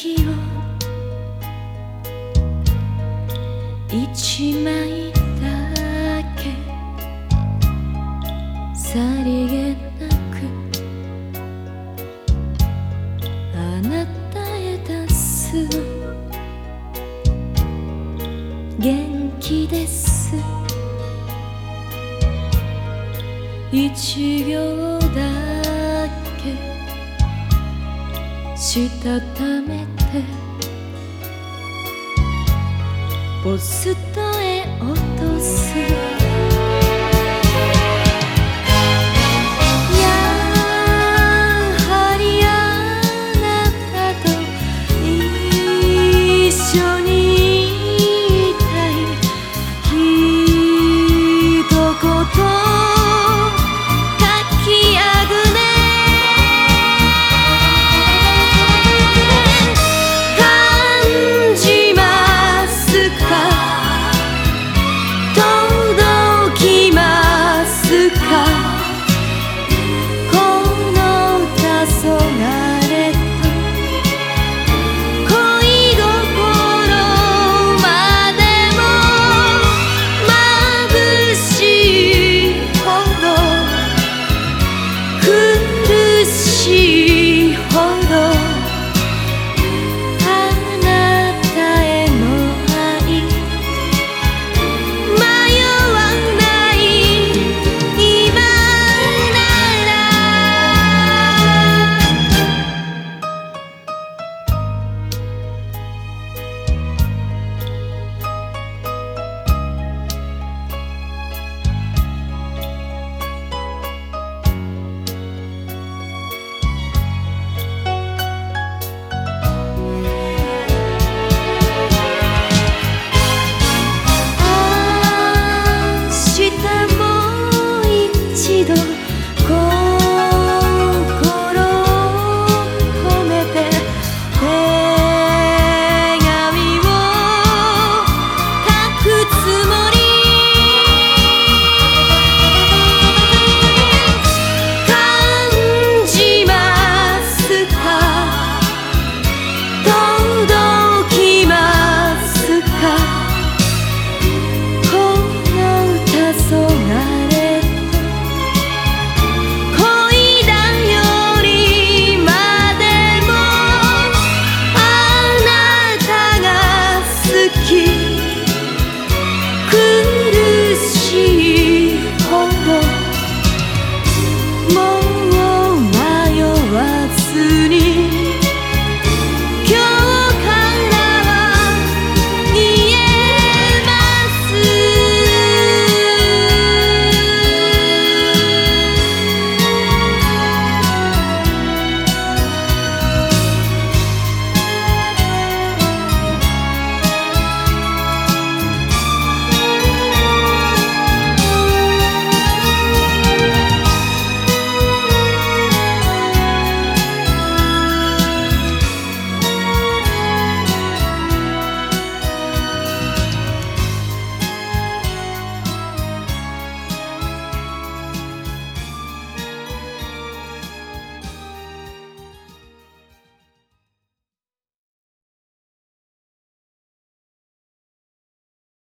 しを一枚だけさりげなくあなたへ出す元気です。一行だしたためて。ポストへ落とす。